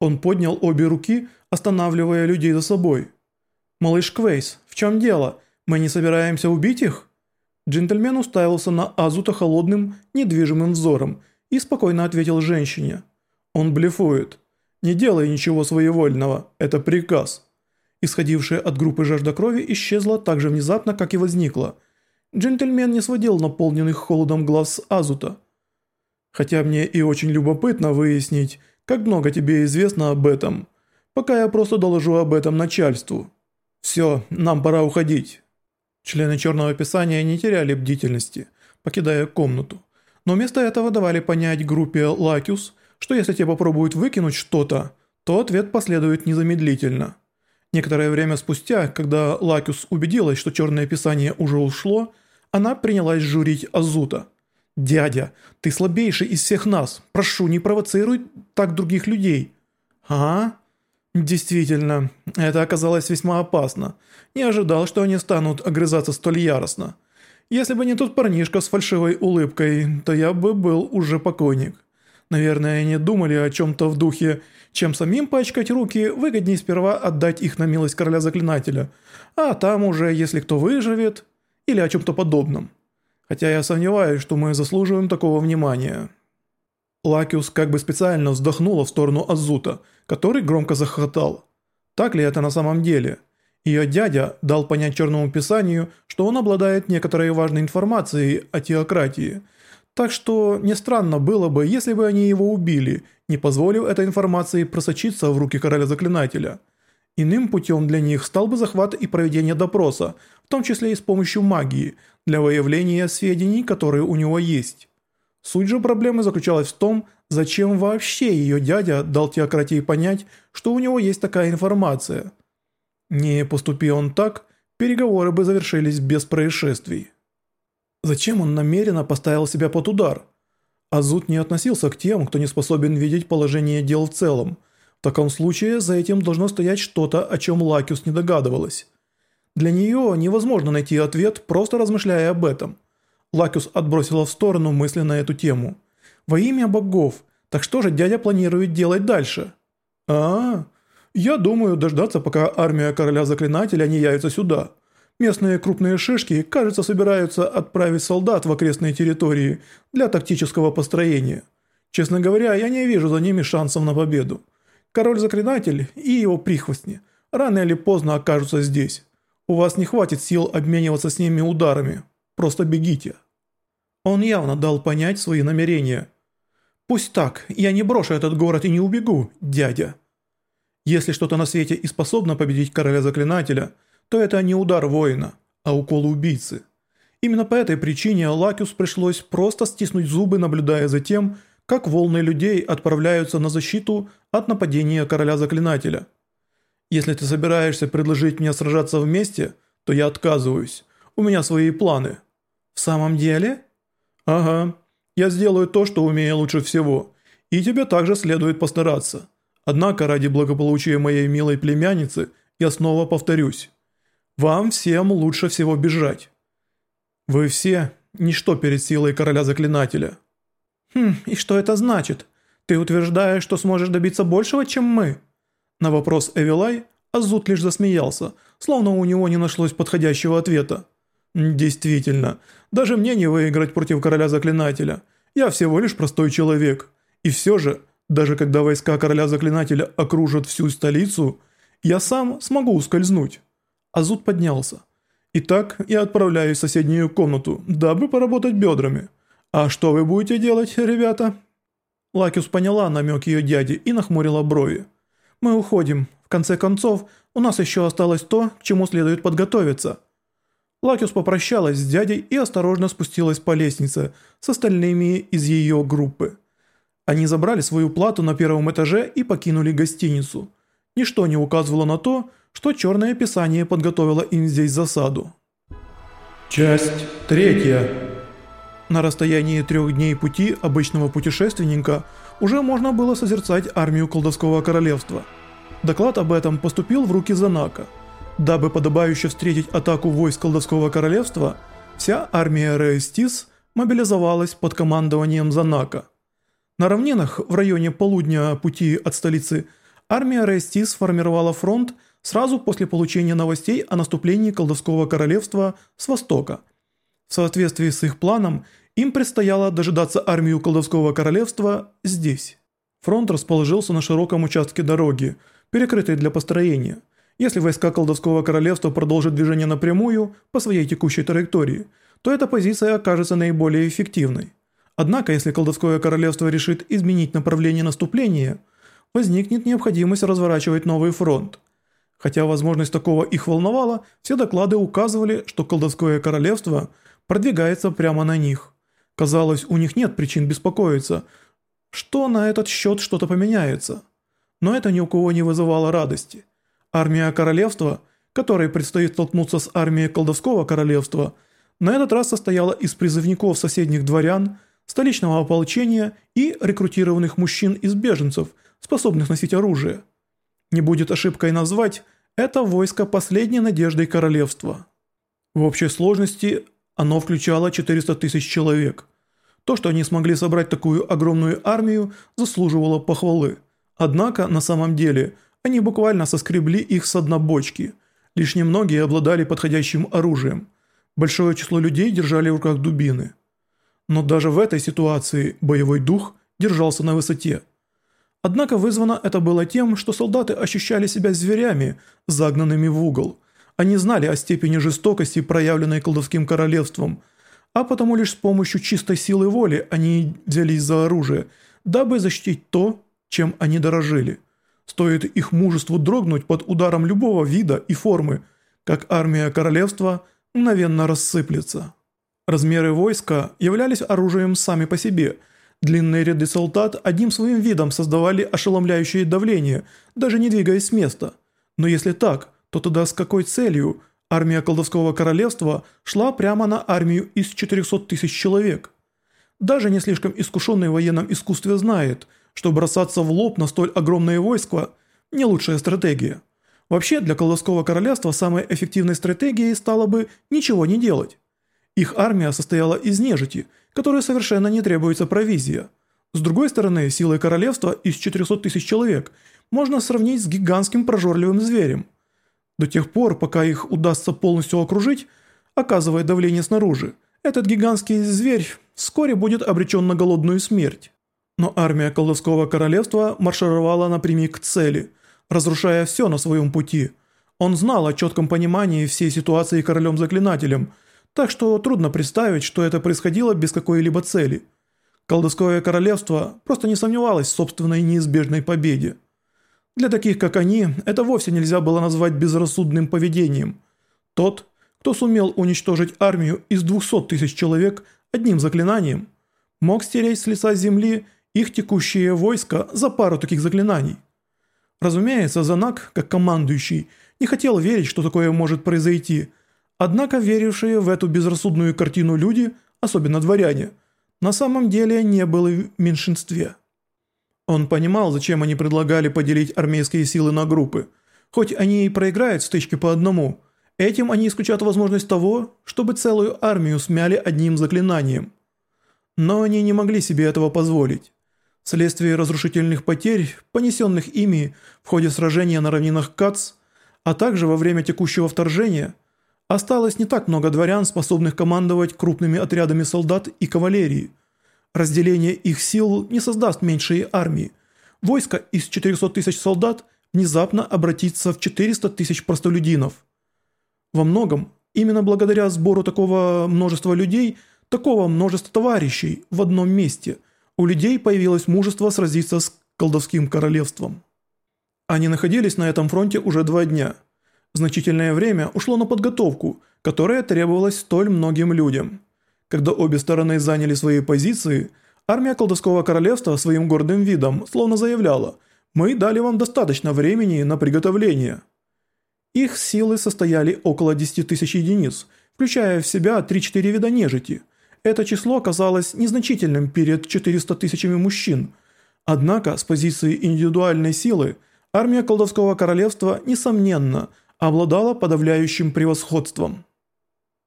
Он поднял обе руки, останавливая людей за собой. «Малыш Квейс, в чем дело? Мы не собираемся убить их?» Джентльмен уставился на Азута холодным, недвижимым взором и спокойно ответил женщине. «Он блефует. Не делай ничего своевольного, это приказ». Исходившая от группы жажда крови исчезла так же внезапно, как и возникла. Джентльмен не сводил наполненных холодом глаз Азута. «Хотя мне и очень любопытно выяснить, как много тебе известно об этом, пока я просто доложу об этом начальству. Все, нам пора уходить». Члены Черного Писания не теряли бдительности, покидая комнату, но вместо этого давали понять группе Лакиус, что если те попробуют выкинуть что-то, то ответ последует незамедлительно. Некоторое время спустя, когда Лакиус убедилась, что Черное Писание уже ушло, она принялась журить Азута. «Дядя, ты слабейший из всех нас. Прошу, не провоцируй так других людей». «А?» «Действительно, это оказалось весьма опасно. Не ожидал, что они станут огрызаться столь яростно. Если бы не тот парнишка с фальшивой улыбкой, то я бы был уже покойник». Наверное, они думали о чем-то в духе «чем самим пачкать руки, выгоднее сперва отдать их на милость короля заклинателя, а там уже, если кто выживет, или о чем-то подобном. Хотя я сомневаюсь, что мы заслуживаем такого внимания». Лакиус как бы специально вздохнула в сторону Азута, который громко захохотал. Так ли это на самом деле? Ее дядя дал понять Черному Писанию, что он обладает некоторой важной информацией о теократии – так что не странно было бы, если бы они его убили, не позволив этой информации просочиться в руки короля заклинателя. Иным путем для них стал бы захват и проведение допроса, в том числе и с помощью магии, для выявления сведений, которые у него есть. Суть же проблемы заключалась в том, зачем вообще ее дядя дал теократии понять, что у него есть такая информация. Не поступи он так, переговоры бы завершились без происшествий. Зачем он намеренно поставил себя под удар? Азут не относился к тем, кто не способен видеть положение дел в целом. В таком случае за этим должно стоять что-то, о чем Лакиус не догадывалась. Для нее невозможно найти ответ, просто размышляя об этом. Лакиус отбросила в сторону мысли на эту тему. «Во имя богов, так что же дядя планирует делать дальше?» а, я думаю дождаться, пока армия короля заклинателя не явится сюда. Местные крупные шишки, кажется, собираются отправить солдат в окрестные территории для тактического построения. Честно говоря, я не вижу за ними шансов на победу. Король-заклинатель и его прихвостни рано или поздно окажутся здесь. У вас не хватит сил обмениваться с ними ударами. Просто бегите». Он явно дал понять свои намерения. «Пусть так, я не брошу этот город и не убегу, дядя». Если что-то на свете и способно победить короля-заклинателя – то это не удар воина, а укол убийцы. Именно по этой причине Лакиус пришлось просто стиснуть зубы, наблюдая за тем, как волны людей отправляются на защиту от нападения короля-заклинателя. «Если ты собираешься предложить мне сражаться вместе, то я отказываюсь. У меня свои планы». «В самом деле?» «Ага. Я сделаю то, что умею лучше всего. И тебе также следует постараться. Однако ради благополучия моей милой племянницы я снова повторюсь». Вам всем лучше всего бежать. Вы все – ничто перед силой короля-заклинателя». «Хм, и что это значит? Ты утверждаешь, что сможешь добиться большего, чем мы?» На вопрос Эвилай Азут лишь засмеялся, словно у него не нашлось подходящего ответа. «Действительно, даже мне не выиграть против короля-заклинателя. Я всего лишь простой человек. И все же, даже когда войска короля-заклинателя окружат всю столицу, я сам смогу ускользнуть». Азут поднялся. «Итак, я отправляюсь в соседнюю комнату, дабы поработать бедрами. А что вы будете делать, ребята?» Лакиус поняла намек ее дяди и нахмурила брови. «Мы уходим. В конце концов, у нас еще осталось то, к чему следует подготовиться». Лакиус попрощалась с дядей и осторожно спустилась по лестнице с остальными из ее группы. Они забрали свою плату на первом этаже и покинули гостиницу. Ничто не указывало на то, что Черное Писание подготовило им здесь засаду. Часть третья. На расстоянии трех дней пути обычного путешественника уже можно было созерцать армию колдовского королевства. Доклад об этом поступил в руки Занака. Дабы подобающе встретить атаку войск колдовского королевства, вся армия Рейстис мобилизовалась под командованием Занака. На равнинах в районе полудня пути от столицы армия Рейсти сформировала фронт сразу после получения новостей о наступлении колдовского королевства с востока. В соответствии с их планом, им предстояло дожидаться армию колдовского королевства здесь. Фронт расположился на широком участке дороги, перекрытой для построения. Если войска колдовского королевства продолжат движение напрямую по своей текущей траектории, то эта позиция окажется наиболее эффективной. Однако, если колдовское королевство решит изменить направление наступления, возникнет необходимость разворачивать новый фронт. Хотя возможность такого их волновала, все доклады указывали, что колдовское королевство продвигается прямо на них. Казалось, у них нет причин беспокоиться, что на этот счет что-то поменяется. Но это ни у кого не вызывало радости. Армия королевства, которой предстоит столкнуться с армией колдовского королевства, на этот раз состояла из призывников соседних дворян, столичного ополчения и рекрутированных мужчин из беженцев, способных носить оружие. Не будет ошибкой назвать это войско последней надеждой королевства. В общей сложности оно включало 400 тысяч человек. То, что они смогли собрать такую огромную армию, заслуживало похвалы. Однако, на самом деле, они буквально соскребли их с дна бочки. Лишь немногие обладали подходящим оружием. Большое число людей держали в руках дубины. Но даже в этой ситуации боевой дух держался на высоте. Однако вызвано это было тем, что солдаты ощущали себя зверями, загнанными в угол. Они знали о степени жестокости, проявленной колдовским королевством, а потому лишь с помощью чистой силы воли они взялись за оружие, дабы защитить то, чем они дорожили. Стоит их мужеству дрогнуть под ударом любого вида и формы, как армия королевства мгновенно рассыплется. Размеры войска являлись оружием сами по себе. Длинные ряды солдат одним своим видом создавали ошеломляющее давление, даже не двигаясь с места. Но если так, то тогда с какой целью армия колдовского королевства шла прямо на армию из 400 тысяч человек? Даже не слишком искушенный в военном искусстве знает, что бросаться в лоб на столь огромное войско – не лучшая стратегия. Вообще для колдовского королевства самой эффективной стратегией стало бы ничего не делать. Их армия состояла из нежити, которой совершенно не требуется провизия. С другой стороны, силой королевства из 400 тысяч человек можно сравнить с гигантским прожорливым зверем. До тех пор, пока их удастся полностью окружить, оказывая давление снаружи, этот гигантский зверь вскоре будет обречен на голодную смерть. Но армия колдовского королевства маршировала напрямик к цели, разрушая все на своем пути. Он знал о четком понимании всей ситуации королем-заклинателем – так что трудно представить, что это происходило без какой-либо цели. Колдовское королевство просто не сомневалось в собственной неизбежной победе. Для таких, как они, это вовсе нельзя было назвать безрассудным поведением. Тот, кто сумел уничтожить армию из 200 тысяч человек одним заклинанием, мог стереть с лица земли их текущее войско за пару таких заклинаний. Разумеется, Занак, как командующий, не хотел верить, что такое может произойти – Однако верившие в эту безрассудную картину люди, особенно дворяне, на самом деле не были в меньшинстве. Он понимал, зачем они предлагали поделить армейские силы на группы. Хоть они и проиграют стычки по одному, этим они исключат возможность того, чтобы целую армию смяли одним заклинанием. Но они не могли себе этого позволить. Вследствие разрушительных потерь, понесенных ими в ходе сражения на равнинах Кац, а также во время текущего вторжения – Осталось не так много дворян, способных командовать крупными отрядами солдат и кавалерии. Разделение их сил не создаст меньшие армии. Войско из 400 тысяч солдат внезапно обратится в 400 тысяч простолюдинов. Во многом, именно благодаря сбору такого множества людей, такого множества товарищей в одном месте, у людей появилось мужество сразиться с колдовским королевством. Они находились на этом фронте уже два дня – Значительное время ушло на подготовку, которая требовалась столь многим людям. Когда обе стороны заняли свои позиции, армия колдовского королевства своим гордым видом словно заявляла «Мы дали вам достаточно времени на приготовление». Их силы состояли около 10 тысяч единиц, включая в себя 3-4 вида нежити. Это число оказалось незначительным перед 400 тысячами мужчин. Однако с позиции индивидуальной силы армия колдовского королевства, несомненно, – обладала подавляющим превосходством.